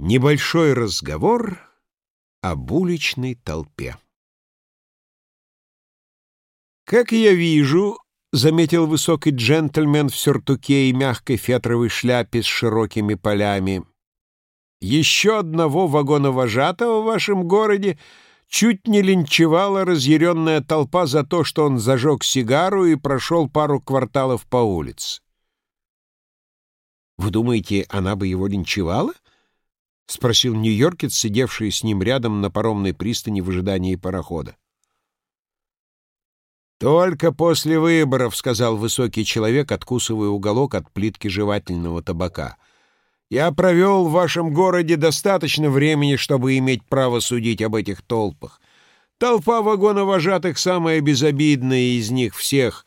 Небольшой разговор об уличной толпе. «Как я вижу», — заметил высокий джентльмен в сюртуке и мягкой фетровой шляпе с широкими полями, «еще одного вагоновожатого в вашем городе чуть не линчевала разъяренная толпа за то, что он зажег сигару и прошел пару кварталов по улице». «Вы думаете, она бы его линчевала?» — спросил нью-йоркец, сидевший с ним рядом на паромной пристани в ожидании парохода. «Только после выборов», — сказал высокий человек, откусывая уголок от плитки жевательного табака. «Я провел в вашем городе достаточно времени, чтобы иметь право судить об этих толпах. Толпа вагоновожатых самая безобидная из них всех,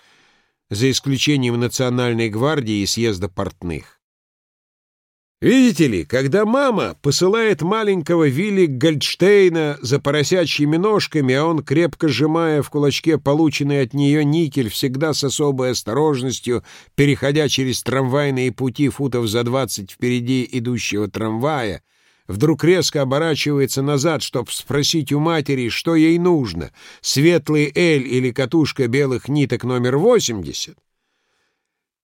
за исключением Национальной гвардии и съезда портных. Видите ли, когда мама посылает маленького Вилли Гольдштейна за поросячьими ножками, а он, крепко сжимая в кулачке полученный от нее никель, всегда с особой осторожностью, переходя через трамвайные пути футов за двадцать впереди идущего трамвая, вдруг резко оборачивается назад, чтобы спросить у матери, что ей нужно, светлый «Эль» или катушка белых ниток номер восемьдесят,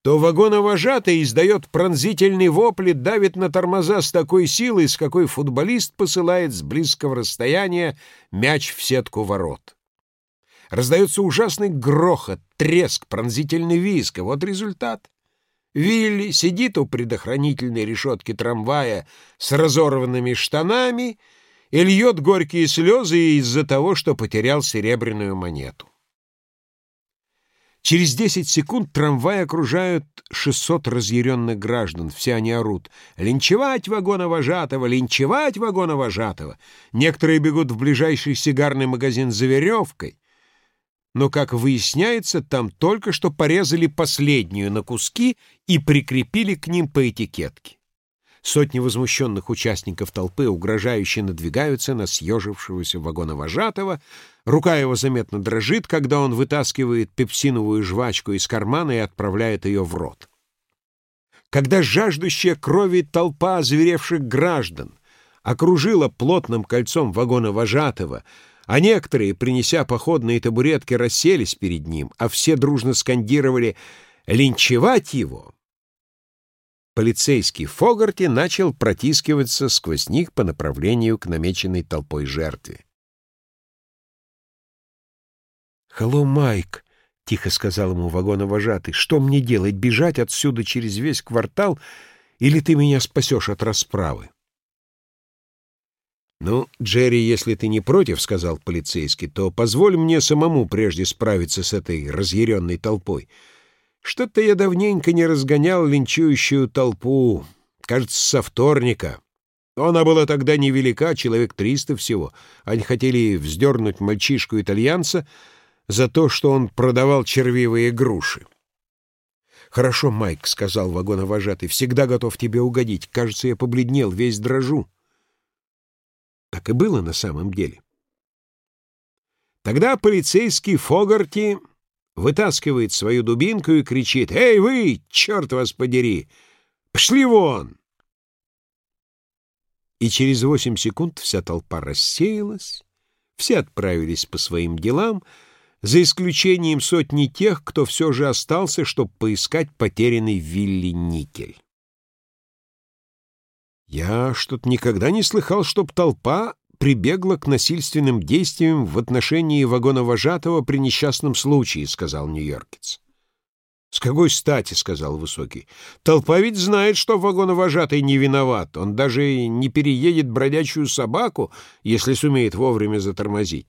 то вагоновожатый издает пронзительный вопль давит на тормоза с такой силой, с какой футболист посылает с близкого расстояния мяч в сетку ворот. Раздается ужасный грохот, треск, пронзительный визг, и вот результат. Вилли сидит у предохранительной решетки трамвая с разорванными штанами и льет горькие слезы из-за того, что потерял серебряную монету. Через 10 секунд трамвай окружают 600 разъяренных граждан. Все они орут. «Линчевать вагоновожатого! Линчевать вагоновожатого!» Некоторые бегут в ближайший сигарный магазин за веревкой. Но, как выясняется, там только что порезали последнюю на куски и прикрепили к ним по этикетке. Сотни возмущенных участников толпы угрожающе надвигаются на съежившегося вагоновожатого. Рука его заметно дрожит, когда он вытаскивает пепсиновую жвачку из кармана и отправляет ее в рот. Когда жаждущая крови толпа озверевших граждан окружила плотным кольцом вагоновожатого, а некоторые, принеся походные табуретки, расселись перед ним, а все дружно скандировали «линчевать его», полицейский Фогарти начал протискиваться сквозь них по направлению к намеченной толпой жертве. «Халло, Майк!» — тихо сказал ему вагоновожатый. «Что мне делать, бежать отсюда через весь квартал, или ты меня спасешь от расправы?» «Ну, Джерри, если ты не против, — сказал полицейский, — то позволь мне самому прежде справиться с этой разъяренной толпой». Что-то я давненько не разгонял линчующую толпу, кажется, со вторника. Она была тогда невелика, человек триста всего. Они хотели вздернуть мальчишку-итальянца за то, что он продавал червивые груши. «Хорошо, Майк», — сказал вагоновожатый, — «всегда готов тебе угодить. Кажется, я побледнел, весь дрожу». Так и было на самом деле. Тогда полицейский Фогарти вытаскивает свою дубинку и кричит «Эй, вы, черт вас подери! Пошли вон!» И через восемь секунд вся толпа рассеялась, все отправились по своим делам, за исключением сотни тех, кто все же остался, чтобы поискать потерянный Вилли Никель. Я что-то никогда не слыхал, чтоб толпа прибегла к насильственным действиям в отношении вагоновожатого при несчастном случае», — сказал нью-йоркец. «С какой стати?» — сказал Высокий. «Толпа ведь знает, что вагоновожатый не виноват. Он даже не переедет бродячую собаку, если сумеет вовремя затормозить.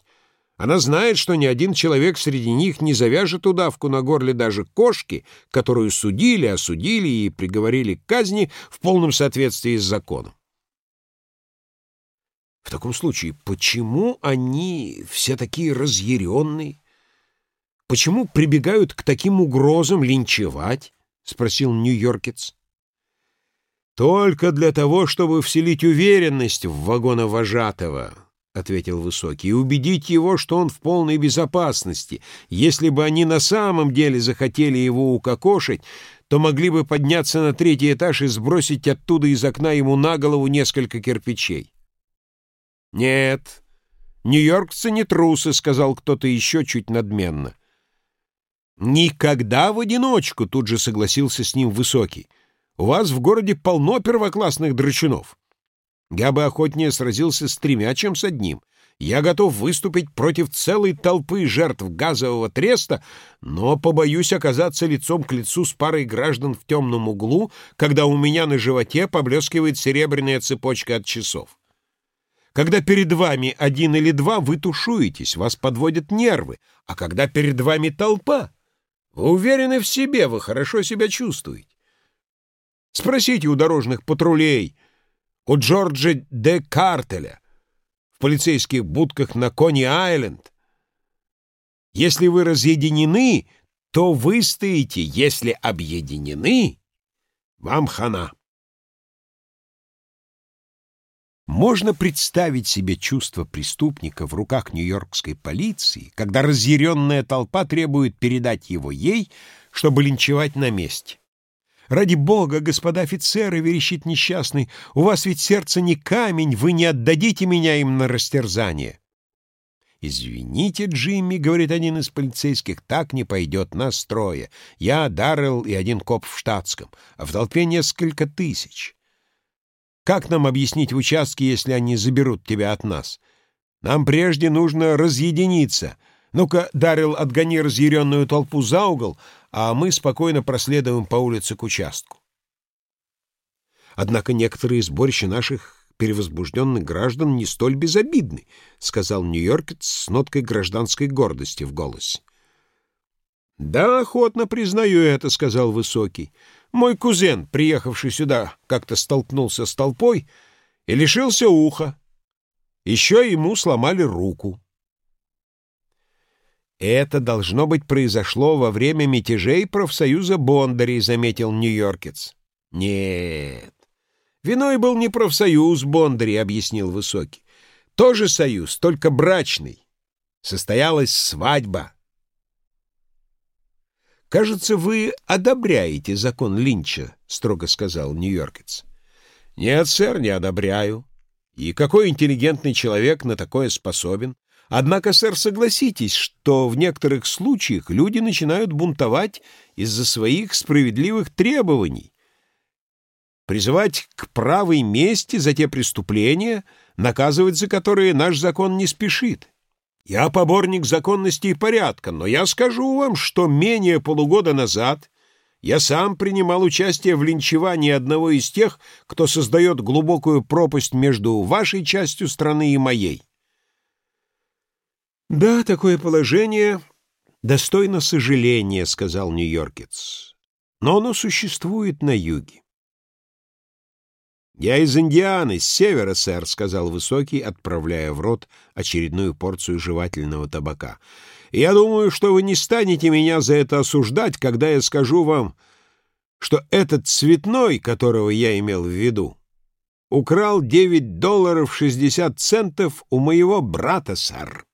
Она знает, что ни один человек среди них не завяжет удавку на горле даже кошки, которую судили, осудили и приговорили к казни в полном соответствии с законом. В таком случае, почему они все такие разъяренные? Почему прибегают к таким угрозам линчевать? — спросил нью-йоркец. «Только для того, чтобы вселить уверенность в вагоновожатого», — ответил Высокий, — «и убедить его, что он в полной безопасности. Если бы они на самом деле захотели его укокошить, то могли бы подняться на третий этаж и сбросить оттуда из окна ему на голову несколько кирпичей. «Нет, нью-йоркцы не трусы», — сказал кто-то еще чуть надменно. «Никогда в одиночку», — тут же согласился с ним Высокий. «У вас в городе полно первоклассных драчунов. Я бы охотнее сразился с тремя, чем с одним. Я готов выступить против целой толпы жертв газового треста, но побоюсь оказаться лицом к лицу с парой граждан в темном углу, когда у меня на животе поблескивает серебряная цепочка от часов. Когда перед вами один или два, вы тушуетесь, вас подводят нервы, а когда перед вами толпа, вы уверены в себе, вы хорошо себя чувствуете. Спросите у дорожных патрулей, у Джорджа де Картеля, в полицейских будках на Кони-Айленд. Если вы разъединены, то вы стоите, если объединены, вам хана. Можно представить себе чувство преступника в руках нью-йоркской полиции, когда разъяренная толпа требует передать его ей, чтобы линчевать на месте. «Ради бога, господа офицеры!» — верещит несчастный. «У вас ведь сердце не камень, вы не отдадите меня им на растерзание!» «Извините, Джимми», — говорит один из полицейских, — «так не пойдет нас трое. Я, Даррелл и один коп в штатском, а в толпе несколько тысяч. Как нам объяснить в участке, если они заберут тебя от нас? Нам прежде нужно разъединиться. Ну-ка, Даррелл, отгони разъяренную толпу за угол, а мы спокойно проследуем по улице к участку. Однако некоторые сборища наших перевозбужденных граждан не столь безобидны, — сказал Нью-Йоркец с ноткой гражданской гордости в голосе. — Да, охотно признаю это, — сказал Высокий. Мой кузен, приехавший сюда, как-то столкнулся с толпой и лишился уха. Еще ему сломали руку. «Это, должно быть, произошло во время мятежей профсоюза Бондарей», — заметил Нью-Йоркец. «Нет, виной был не профсоюз Бондарей», — объяснил Высокий. «Тоже союз, только брачный. Состоялась свадьба». «Кажется, вы одобряете закон Линча», — строго сказал Нью-Йоркец. «Нет, сэр, не одобряю. И какой интеллигентный человек на такое способен? Однако, сэр, согласитесь, что в некоторых случаях люди начинают бунтовать из-за своих справедливых требований. Призывать к правой мести за те преступления, наказывать за которые наш закон не спешит. Я поборник законности и порядка, но я скажу вам, что менее полугода назад я сам принимал участие в линчевании одного из тех, кто создает глубокую пропасть между вашей частью страны и моей. «Да, такое положение достойно сожаления», — сказал Нью-Йоркец. «Но оно существует на юге». «Я из Индианы, с севера, сэр», — сказал Высокий, отправляя в рот очередную порцию жевательного табака. «Я думаю, что вы не станете меня за это осуждать, когда я скажу вам, что этот цветной, которого я имел в виду, украл девять долларов шестьдесят центов у моего брата, сэр».